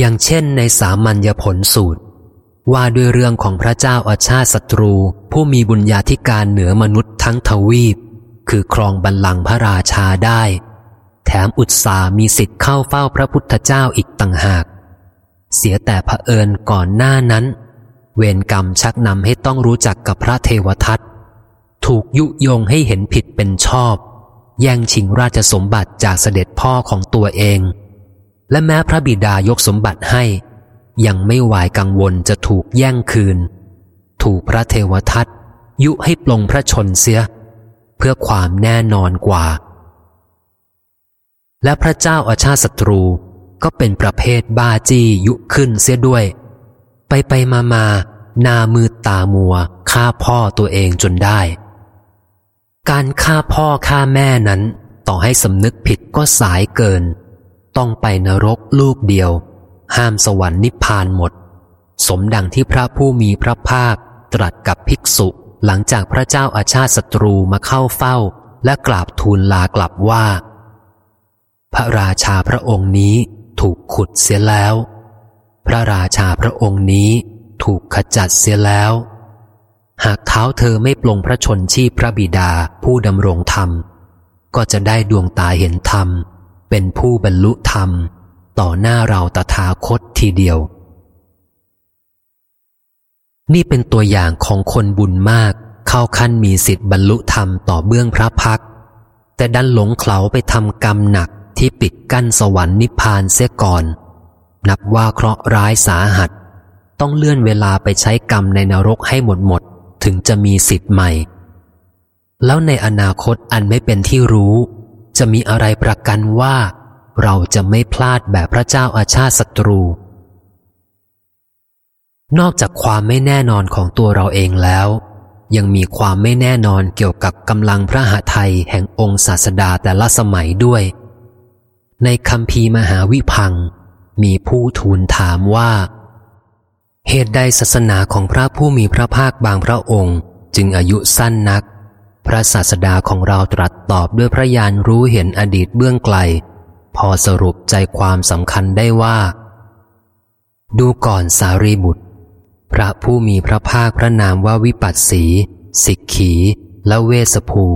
อย่างเช่นในสามัญญผลสูตร ว่าด้วยเรื่องของพระเจ้าอาชาติศัตรู ผู้มีบุญญาธิการเหนือมนุษย์ทั้งทวีป คือครองบัลลังก์พระราชาได้ แถมอุตสามีสิทธิ์เข้าเฝ้าพระพุทธเจ้าอีกต่างหาก เสียแต่เผอิญก่อนหน้านั้น เวรกรรมชักนำให้ต้องรู้จักกับพระเทวทัตถูกยุยงให้เห็นผิดเป็นชอบ แย่งชิงราชสมบัติจากเสด็จพ่อของตัวเอง และแม้พระบิดายกสมบัติให้ ยังไม่หวายกังวลจะถูกแย่งคืน ถูกพระเทวทัตยุให้ปลงพระชนเสีย เพื่อความแน่นอนกว่า และพระเจ้าอาชาศัตรูก็เป็นประเภทบ้าจี้ยุขึ้นเสียด้วย ไปไปมามานามือตามัวฆ่าพ่อตัวเองจนได้ การฆ่าพ่อฆ่าแม่นั้นต่อให้สำนึกผิดก็สายเกิน ต้องไปนรกลูกเดียว ห้ามสวรรค์นิพพานหมด สมดังที่พระผู้มีพระภาคตรัสกับภิกษุหลังจากพระเจ้าอาชาติศัตรูมาเข้าเฝ้า และกราบทูลลากลับว่า พระราชาพระองค์นี้ถูกขุดเสียแล้ว พระราชาพระองค์นี้ถูกขจัดเสียแล้ว หากเท้าเธอไม่ปลงพระชนชีพพระบิดาผู้ดำรงธรรม ก็จะได้ดวงตาเห็นธรรม เป็นผู้บรรลุธรรม ต่อหน้าเราตถาคตทีเดียว นี่เป็นตัวอย่างของคนบุญมากเข้าขั้นมีสิทธิ์บรรลุธรรมต่อเบื้องพระพัก แต่ดันหลงเขาไปทำกรรมหนักที่ปิดกั้นสวรรค์นิพพานเสียก่อน นับว่าเคราะห์ร้ายสาหัส ต้องเลื่อนเวลาไปใช้กรรมในนรกให้หมดหมด ถึงจะมีสิทธิ์ใหม่ แล้วในอนาคตอันไม่เป็นที่รู้ จะมีอะไรประกันว่า เราจะไม่พลาดแบบพระเจ้าอาชาติศัตรู นอกจากความไม่แน่นอนของตัวเราเองแล้ว ยังมีความไม่แน่นอนเกี่ยวกับกำลังพระหฤทัยแห่งองค์ศาสดาแต่ละสมัยด้วย ในคำพีมหาวิพัง มีผู้ทูลถามว่า เหตุใดศาสนาของพระผู้มีพระภาคบางพระองค์ จึงอายุสั้นนัก ระศาสดาของเราตรัสตอบด้วยพระญาณรู้เห็นอดีตเบื้องไกล พอสรุปใจความสำคัญได้ว่า ดูก่อนสารีบุตร พระผู้มีพระภาคพระนามว่าวิปัสสีสิกขี และเวสภู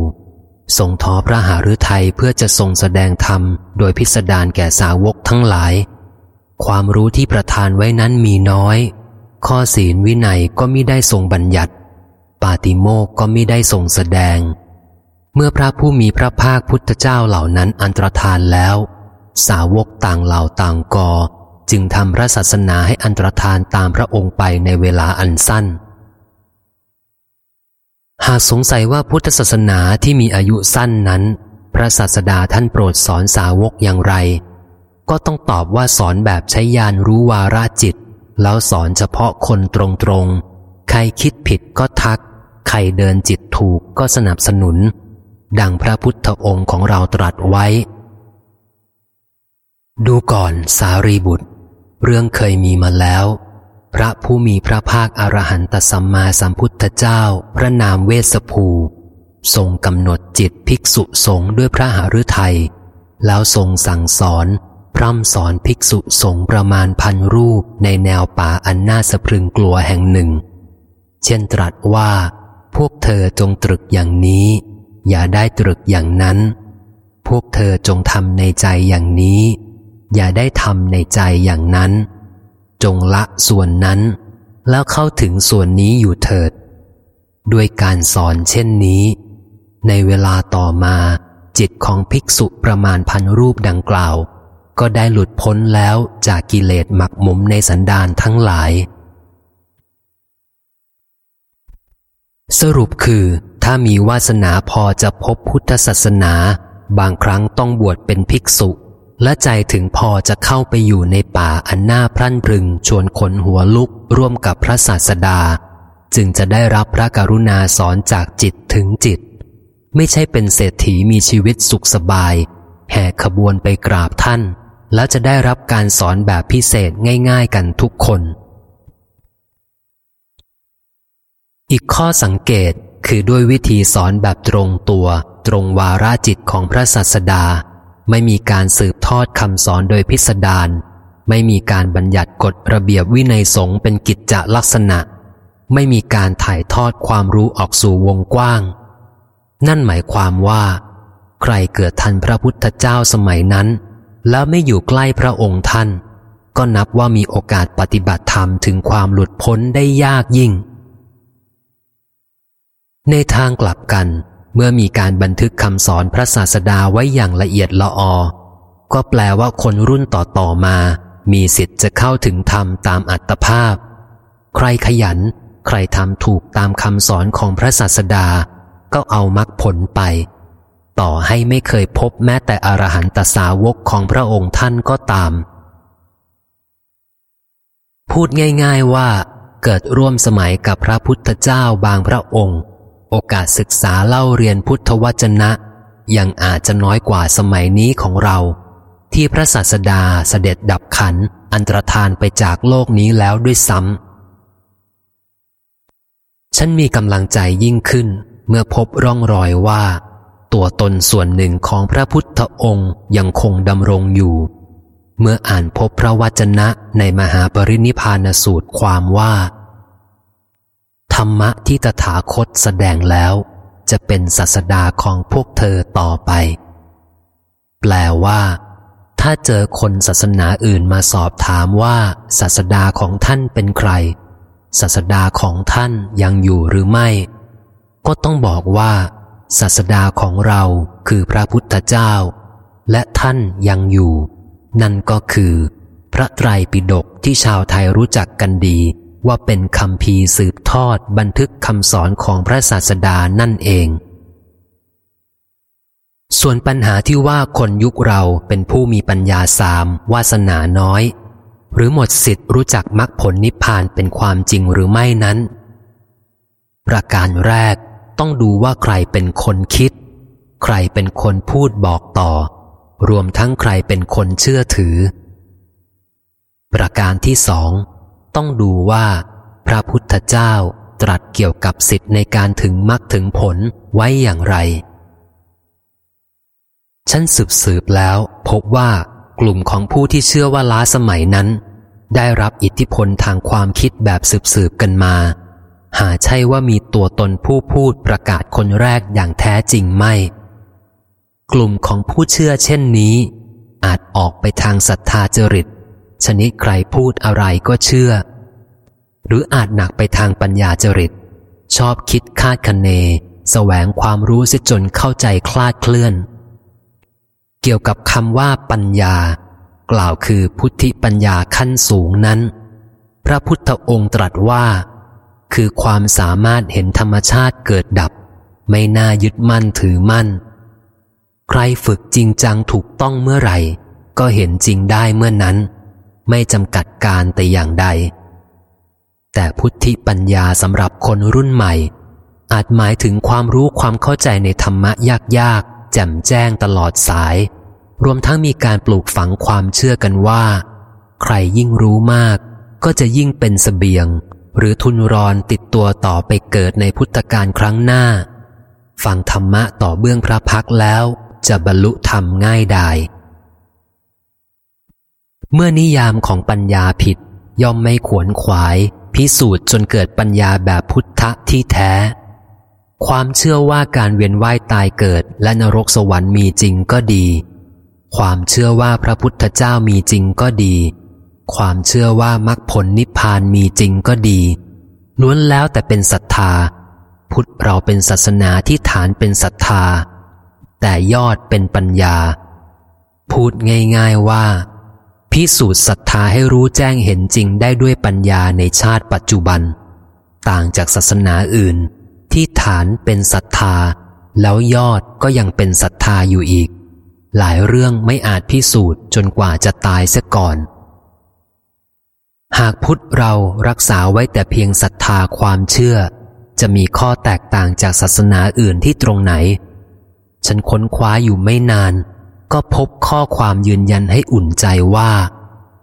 ทรงท้อพระหฤทัยเพื่อจะทรงแสดงธรรม โดยพิสดารแก่สาวกทั้งหลาย ความรู้ที่ประทานไว้นั้นมีน้อย ข้อศีลวินัยก็มิได้ทรงบัญญัติ ปาติโมกก็มิได้ทรงแสดง เมื่อพระผู้มีพระภาคพุทธเจ้าเหล่านั้นอันตรธานแล้ว สาวกต่างเหล่าต่างกอ จึงทำพระศาสนาให้อันตรธานตามพระองค์ไปในเวลาอันสั้น หากสงสัยว่าพุทธศาสนาที่มีอายุสั้นนั้น พระศาสดาท่านโปรดสอนสาวกอย่างไร ก็ต้องตอบว่าสอนแบบใช้ยานรู้วาราจิต แล้วสอนเฉพาะคนตรงๆใครคิดผิดก็ทัก ใครเดินจิตถูกก็สนับสนุน ดังพระพุทธองค์ของเราตรัสไว้ ดูก่อนสารีบุตร เรื่องเคยมีมาแล้ว พระผู้มีพระภาคอรหันตสัมมาสัมพุทธเจ้า พระนามเวสภู ทรงกำหนดจิตภิกษุสงฆ์ด้วยพระหฤทยัยแล้วทรงสั่งสอนพร่ำสอนภิกษุสงฆ์ประมาณพันรูปในแนวป่าอันน่าสะพรึงกลัวแห่งหนึ่งเช่นตรัสว่า พวกเธอจงตรึกอย่างนี้ อย่าได้ตรึกอย่างนั้น พวกเธอจงทำในใจอย่างนี้ อย่าได้ทำในใจอย่างนั้น จงละส่วนนั้น แล้วเข้าถึงส่วนนี้อยู่เถิด ด้วยการสอนเช่นนี้ ในเวลาต่อมา จิตของภิกษุประมาณพันรูปดังกล่าว ก็ได้หลุดพ้นแล้วจากกิเลสหมักหมมในสันดานทั้งหลาย สรุปคือ ถ้ามีวาสนาพอจะพบพุทธศาสนา บางครั้งต้องบวชเป็นภิกษุ และใจถึงพอจะเข้าไปอยู่ในป่าอันน่าพรั่นพรึง ชวนขนหัวลุกร่วมกับพระศาสดา จึงจะได้รับพระกรุณาสอนจากจิตถึงจิต ไม่ใช่เป็นเศรษฐีมีชีวิตสุขสบาย แห่ขบวนไปกราบท่าน แล้วจะได้รับการสอนแบบพิเศษง่าย ๆ กันทุกคน อีกข้อสังเกตคือด้วยวิธีสอนแบบตรงตัว ตรงวาราจิตของพระศาสดา ไม่มีการสืบทอดคำสอนโดยพิสดารไม่มีการบัญญัติกฎระเบียบวินัยสงฆ์เป็นกิจจลักษณะ ไม่มีการถ่ายทอดความรู้ออกสู่วงกว้าง นั่นหมายความว่า ใครเกิดทันพระพุทธเจ้าสมัยนั้น แล้วไม่อยู่ใกล้พระองค์ท่าน ก็นับว่ามีโอกาสปฏิบัติธรรมถึงความหลุดพ้นได้ยากยิ่ง ในทางกลับกัน เมื่อมีการบันทึกคำสอนพระศาสดาไว้อย่างละเอียดละออ ก็แปลว่าคนรุ่นต่อๆมา มีสิทธิ์จะเข้าถึงธรรมตามอัตภาพ ใครขยัน ใครทำถูกตามคำสอนของพระศาสดา ก็เอามรรคผลไป ต่อให้ไม่เคยพบแม้แต่อรหันตสาวกของพระองค์ท่านก็ตาม พูดง่าย ๆว่า เกิดร่วมสมัยกับพระพุทธเจ้าบางพระองค์ โอกาสศึกษาเล่าเรียนพุทธวจนะ ยังอาจจะน้อยกว่าสมัยนี้ของเรา ที่พระศาสดาเสด็จดับขันอันตรธานไปจากโลกนี้แล้วด้วยซ้ำฉันมีกำลังใจยิ่งขึ้นเมื่อพบร่องรอยว่า ตัวตนส่วนหนึ่งของพระพุทธองค์ยังคงดำรงอยู่ เมื่ออ่านพบพระวจนะในมหาปรินิพานสูตรความว่า ธรรมะที่ตถาคตแสดงแล้ว จะเป็นศาสดาของพวกเธอต่อไป แปลว่า ถ้าเจอคนศาสนาอื่นมาสอบถามว่าศาสดาของท่านเป็นใคร ศาสดาของท่านยังอยู่หรือไม่ ก็ต้องบอกว่า ศาสดาของเราคือพระพุทธเจ้า และท่านยังอยู่ นั่นก็คือ พระไตรปิฎกที่ชาวไทยรู้จักกันดี ว่าเป็นคำพีสืบทอดบันทึกคำสอนของพระศาสดานั่นเอง ส่วนปัญหาที่ว่าคนยุคเราเป็นผู้มีปัญญาสามวาสนาน้อย หรือหมดสิทธิ์รู้จักมรรคผลนิพพานเป็นความจริงหรือไม่นั้น ประการแรกต้องดูว่าใครเป็นคนคิด ใครเป็นคนพูดบอกต่อ รวมทั้งใครเป็นคนเชื่อถือ ประการที่สอง ต้องดูว่าพระพุทธเจ้าตรัสเกี่ยวกับสิทธิ์ในการถึงมรรคถึงผลไว้อย่างไร ฉันสืบสืบแล้ว พบว่ากลุ่มของผู้ที่เชื่อว่าล้าสมัยนั้น ได้รับอิทธิพลทางความคิดแบบสืบสืบกันมา หาใช่ว่ามีตัวตนผู้พูดประกาศคนแรกอย่างแท้จริงไม่ กลุ่มของผู้เชื่อเช่นนี้ อาจออกไปทางศรัทธาจริต ชนิดใครพูดอะไรก็เชื่อ หรืออาจหนักไปทางปัญญาจริต ชอบคิดคาดคะเนแสวงความรู้สิจนเข้าใจคลาดเคลื่อน เกี่ยวกับคำว่าปัญญา กล่าวคือพุทธิปัญญาขั้นสูงนั้น พระพุทธองค์ตรัสว่า คือความสามารถเห็นธรรมชาติเกิดดับ ไม่น่ายึดมั่นถือมั่น ใครฝึกจริงจังถูกต้องเมื่อไหร่ ก็เห็นจริงได้เมื่อนั้น ไม่จำกัดการแต่อย่างใด แต่พุทธิปัญญาสำหรับคนรุ่นใหม่ อาจหมายถึงความรู้ความเข้าใจในธรรมะยากๆ แจ่มแจ้งตลอดสาย รวมทั้งมีการปลูกฝังความเชื่อกันว่า ใครยิ่งรู้มาก ก็จะยิ่งเป็นสเสบียง หรือทุนรอนติดตัวต่อไปเกิดในพุทธกาลครั้งหน้า ฟังธรรมะต่อเบื้องพระพักแล้วจะบรรลุธรรมง่ายดาย เมื่อนิยามของปัญญาผิด ย่อมไม่ขวนขวาย พิสูจน์จนเกิดปัญญาแบบพุทธะที่แท้ ความเชื่อว่าการเวียนว่ายตายเกิดและนรกสวรรค์มีจริงก็ดี ความเชื่อว่าพระพุทธเจ้ามีจริงก็ดี ความเชื่อว่ามรรคผลนิพพานมีจริงก็ดีล้วนแล้วแต่เป็นศรัทธา พุทธเราเป็นศาสนาที่ฐานเป็นศรัทธา แต่ยอดเป็นปัญญา พูดง่าย ๆว่า พิสูจน์ศรัทธาให้รู้แจ้งเห็นจริงได้ด้วยปัญญาในชาติปัจจุบัน ต่างจากศาสนาอื่น ที่ฐานเป็นศรัทธา แล้วยอดก็ยังเป็นศรัทธาอยู่อีก หลายเรื่องไม่อาจพิสูจน์จนกว่าจะตายเสียก่อน หากพุทธเรารักษาไว้แต่เพียงศรัทธาความเชื่อ จะมีข้อแตกต่างจากศาสนาอื่นที่ตรงไหน ฉันค้นคว้าอยู่ไม่นาน ก็พบข้อความยืนยันให้อุ่นใจว่า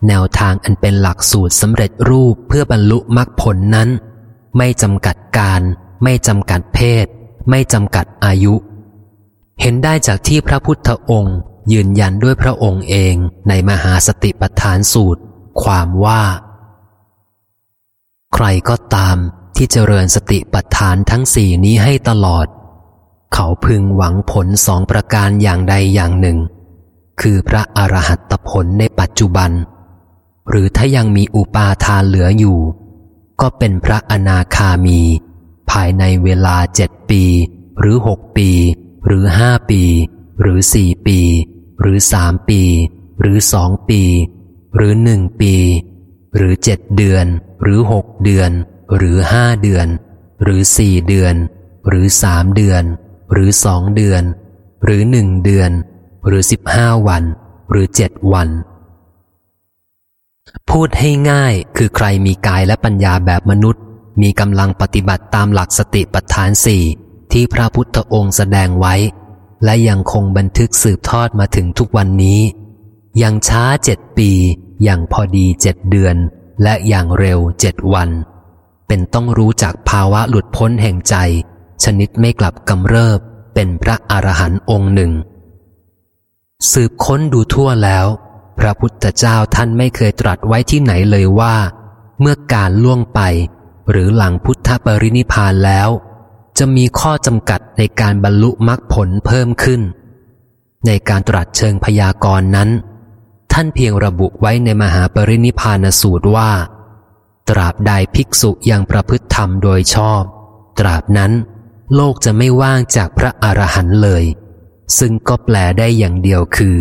แนวทางอันเป็นหลักสูตรสำเร็จรูปเพื่อบรรลุมรรคผลนั้น ไม่จำกัดการ ไม่จำกัดเพศ ไม่จำกัดอายุ เห็นได้จากที่พระพุทธองค์ยืนยันด้วยพระองค์เองในมหาสติปัฏฐานสูตร ความว่า ใครก็ตามที่เจริญสติปัฏฐานทั้งสี่นี้ให้ตลอด เขาพึงหวังผลสองประการอย่างใดอย่างหนึ่ง คือพระอรหัตผลในปัจจุบัน หรือถ้ายังมีอุปาทานเหลืออยู่ ก็เป็นพระอนาคามี ภายในเวลาเจ็ดปี หรือหกปี หรือห้าปี หรือสี่ปี หรือสามปี หรือสองปี หรือหนึ่งปี หรือเจ็ดเดือน หรือหกเดือน หรือห้าเดือน หรือสี่เดือน หรือสามเดือน หรือสองเดือน หรือหนึ่งเดือน หรือสิบห้าวัน หรือเจ็ดวัน พูดให้ง่ายคือใครมีกายและปัญญาแบบมนุษย์ มีกำลังปฏิบัติตามหลักสติปัฏฐานสี่ที่พระพุทธองค์แสดงไว้ และยังคงบันทึกสืบทอดมาถึงทุกวันนี้ อยังช้าเจ็ดปี อย่างพอดีเจ็ดเดือน และอย่างเร็วเจ็ดวัน เป็นต้องรู้จักภาวะหลุดพ้นแห่งใจ ชนิดไม่กลับกำเริบเป็นพระอรหันต์องค์หนึ่ง สืบค้นดูทั่วแล้ว พระพุทธเจ้าท่านไม่เคยตรัสไว้ที่ไหนเลยว่า เมื่อการล่วงไป หรือหลังพุทธปรินิพานแล้ว จะมีข้อจำกัดในการบรรลุมรรคผลเพิ่มขึ้น ในการตรัสเชิงพยากรณ์นั้น ท่านเพียงระบุไว้ในมหาปรินิพานสูตรว่า ตราบใดภิกษุยังประพฤติธรรมโดยชอบ ตราบนั้น โลกจะไม่ว่างจากพระอรหันต์เลย ซึ่งก็แปลได้อย่างเดียวคือ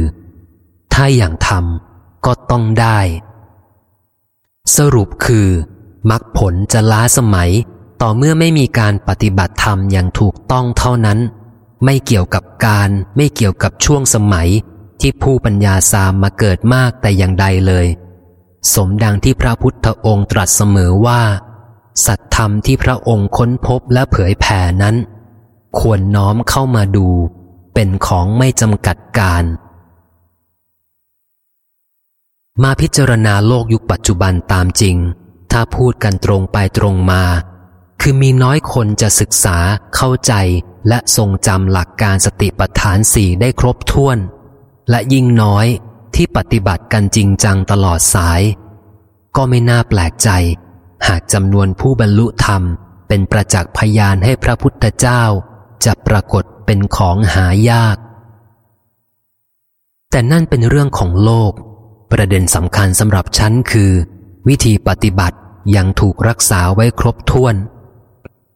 ถ้าอย่างทำก็ต้องได้ สรุปคือมรรคผลจะล้าสมัย ต่อเมื่อไม่มีการปฏิบัติธรรมอย่างถูกต้องเท่านั้น ไม่เกี่ยวกับการไม่เกี่ยวกับช่วงสมัยที่ผู้ปัญญาสามมาเกิดมากแต่อย่างใดเลย สมดังที่พระพุทธองค์ตรัสเสมอว่า สัตธรรมที่พระองค์ค้นพบและเผยแผ่นั้น ควรน้อมเข้ามาดู เป็นของไม่จำกัดการ มาพิจารณาโลกยุคปัจจุบันตามจริง ถ้าพูดกันตรงไปตรงมา คือมีน้อยคนจะศึกษาเข้าใจและทรงจำหลักการสติปัฏฐานสี่ได้ครบถ้วน และยิ่งน้อยที่ปฏิบัติกันจริงจังตลอดสาย ก็ไม่น่าแปลกใจ หากจำนวนผู้บรรลุธรรม เป็นประจักษ์พยานให้พระพุทธเจ้า จะปรากฏเป็นของหายาก แต่นั่นเป็นเรื่องของโลก ประเด็นสำคัญสำหรับฉันคือ วิธีปฏิบัติยังถูกรักษาไว้ครบถ้วน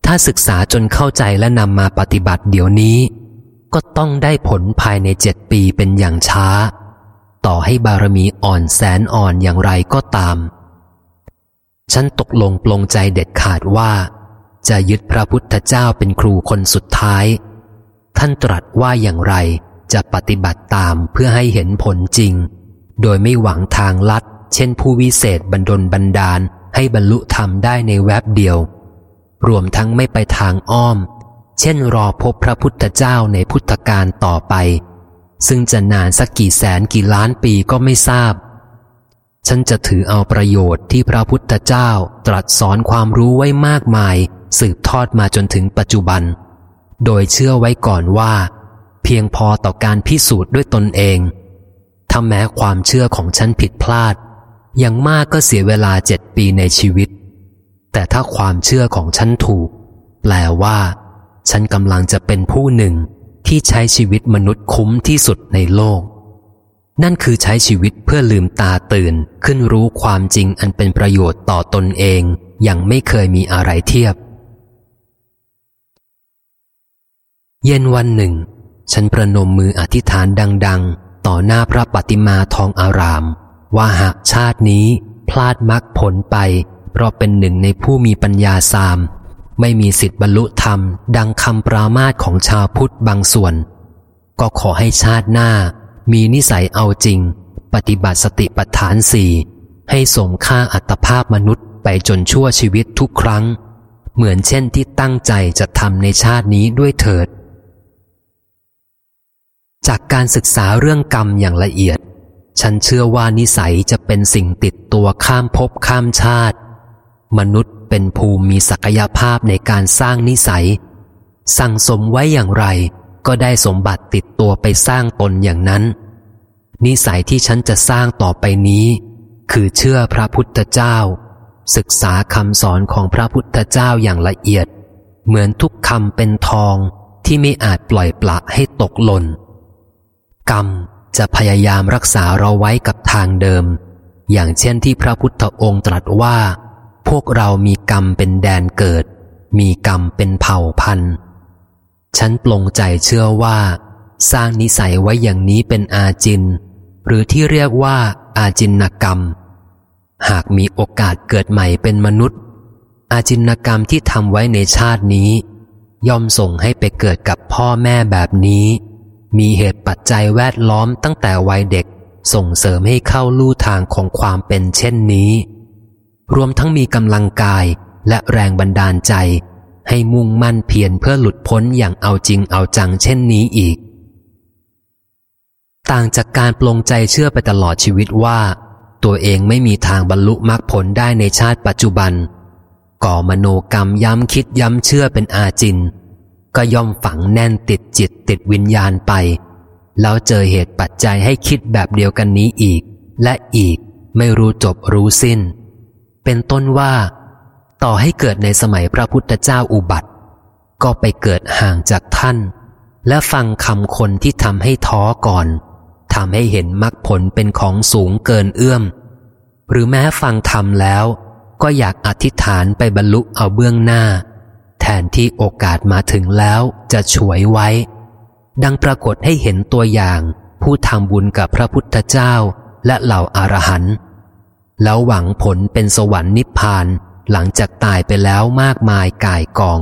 ถ้าศึกษาจนเข้าใจและนำมาปฏิบัติเดี๋ยวนี้ ก็ต้องได้ผลภายในเจ็ดปีเป็นอย่างช้า ต่อให้บารมีอ่อนแสนอ่อนอย่างไรก็ตาม ฉันตกลงปลงใจเด็ดขาดว่า จะยึดพระพุทธเจ้าเป็นครูคนสุดท้าย ท่านตรัสว่าอย่างไรจะปฏิบัติตามเพื่อให้เห็นผลจริง โดยไม่หวังทางลัด เช่นผู้วิเศษบันดลบันดาลให้บรรลุธรรมได้ในแวบเดียว รวมทั้งไม่ไปทางอ้อม เช่นรอพบพระพุทธเจ้าในพุทธกาลต่อไป ซึ่งจะนานสักกี่แสนกี่ล้านปีก็ไม่ทราบ ฉันจะถือเอาประโยชน์ที่พระพุทธเจ้าตรัสสอนความรู้ไว้มากมาย สืบทอดมาจนถึงปัจจุบัน โดยเชื่อไว้ก่อนว่า เพียงพอต่อการพิสูจน์ด้วยตนเองถ้าแม้ความเชื่อของฉันผิดพลาด อย่างมากก็เสียเวลาเจ็ดปีในชีวิต แต่ถ้าความเชื่อของฉันถูก แปลว่า ฉันกำลังจะเป็นผู้หนึ่งที่ใช้ชีวิตมนุษย์คุ้มที่สุดในโลก นั่นคือใช้ชีวิตเพื่อลืมตาตื่นขึ้นรู้ความจริงอันเป็นประโยชน์ต่อตนเอง อย่างไม่เคยมีอะไรเทียบ เย็นวันหนึ่ง ฉันประนมมืออธิษฐานดัง ๆ ต่อหน้าพระปฏิมาทองอาราม ว่าหากชาตินี้พลาดมรรคผลไป เพราะเป็นหนึ่งในผู้มีปัญญาสาม ไม่มีสิทธิบรรลุธรรม ดังคำปรามาสของชาวพุทธบางส่วน ก็ขอให้ชาติหน้า มีนิสัยเอาจริง ปฏิบัติสติปัฏฐานสี่ให้สมค่าอัตภาพมนุษย์ไปจนชั่วชีวิตทุกครั้ง เหมือนเช่นที่ตั้งใจจะทำในชาตินี้ด้วยเถิด จากการศึกษาเรื่องกรรมอย่างละเอียด ฉันเชื่อว่านิสัยจะเป็นสิ่งติดตัวข้ามภพข้ามชาติ มนุษย์เป็นภูมิมีศักยภาพในการสร้างนิสัย สั่งสมไว้อย่างไร ก็ได้สมบัติติดตัวไปสร้างตนอย่างนั้น นิสัยที่ฉันจะสร้างต่อไปนี้ คือเชื่อพระพุทธเจ้า ศึกษาคำสอนของพระพุทธเจ้าอย่างละเอียด เหมือนทุกคำเป็นทองที่ไม่อาจปล่อยปละให้ตกหล่น กรรมจะพยายามรักษาเราไว้กับทางเดิม อย่างเช่นที่พระพุทธองค์ตรัสว่า พวกเรามีกรรมเป็นแดนเกิด มีกรรมเป็นเผ่าพันธุ์ ฉันปลงใจเชื่อว่า สร้างนิสัยไว้อย่างนี้เป็นอาจิน หรือที่เรียกว่าอาจินนกรรม หากมีโอกาสเกิดใหม่เป็นมนุษย์ อาจินกรรมที่ทำไว้ในชาตินี้ ย่อมส่งให้ไปเกิดกับพ่อแม่แบบนี้ มีเหตุปัจจัยแวดล้อมตั้งแต่วัยเด็กส่งเสริมให้เข้าลู่ทางของความเป็นเช่นนี้ รวมทั้งมีกำลังกายและแรงบันดาลใจ ให้มุ่งมั่นเพียรเพื่อหลุดพ้นอย่างเอาจริงเอาจังเช่นนี้อีก ต่างจากการปลงใจเชื่อไปตลอดชีวิตว่า ตัวเองไม่มีทางบรรลุมรรคผลได้ในชาติปัจจุบัน ก่อมโนกรรมย้ำคิดย้ำเชื่อเป็นอาจิน ก็ย่อมฝังแน่นติดจิตติดวิญญาณไป แล้วเจอเหตุปัจจัยให้คิดแบบเดียวกันนี้อีก และอีกไม่รู้จบรู้สิ้น เป็นต้นว่า ต่อให้เกิดในสมัยพระพุทธเจ้าอุบัติ ก็ไปเกิดห่างจากท่าน และฟังคำคนที่ทำให้ท้อก่อนทำให้เห็นมรรคผลเป็นของสูงเกินเอื้อม หรือแม้ฟังธรรมแล้ว ก็อยากอธิษฐานไปบรรลุเอาเบื้องหน้า แทนที่โอกาสมาถึงแล้วจะฉวยไว้ ดังปรากฏให้เห็นตัวอย่าง ผู้ทำบุญกับพระพุทธเจ้าและเหล่าอารหันต์แล้วหวังผลเป็นสวรรค์นิพพาน หลังจากตายไปแล้วมากมายก่ายกอง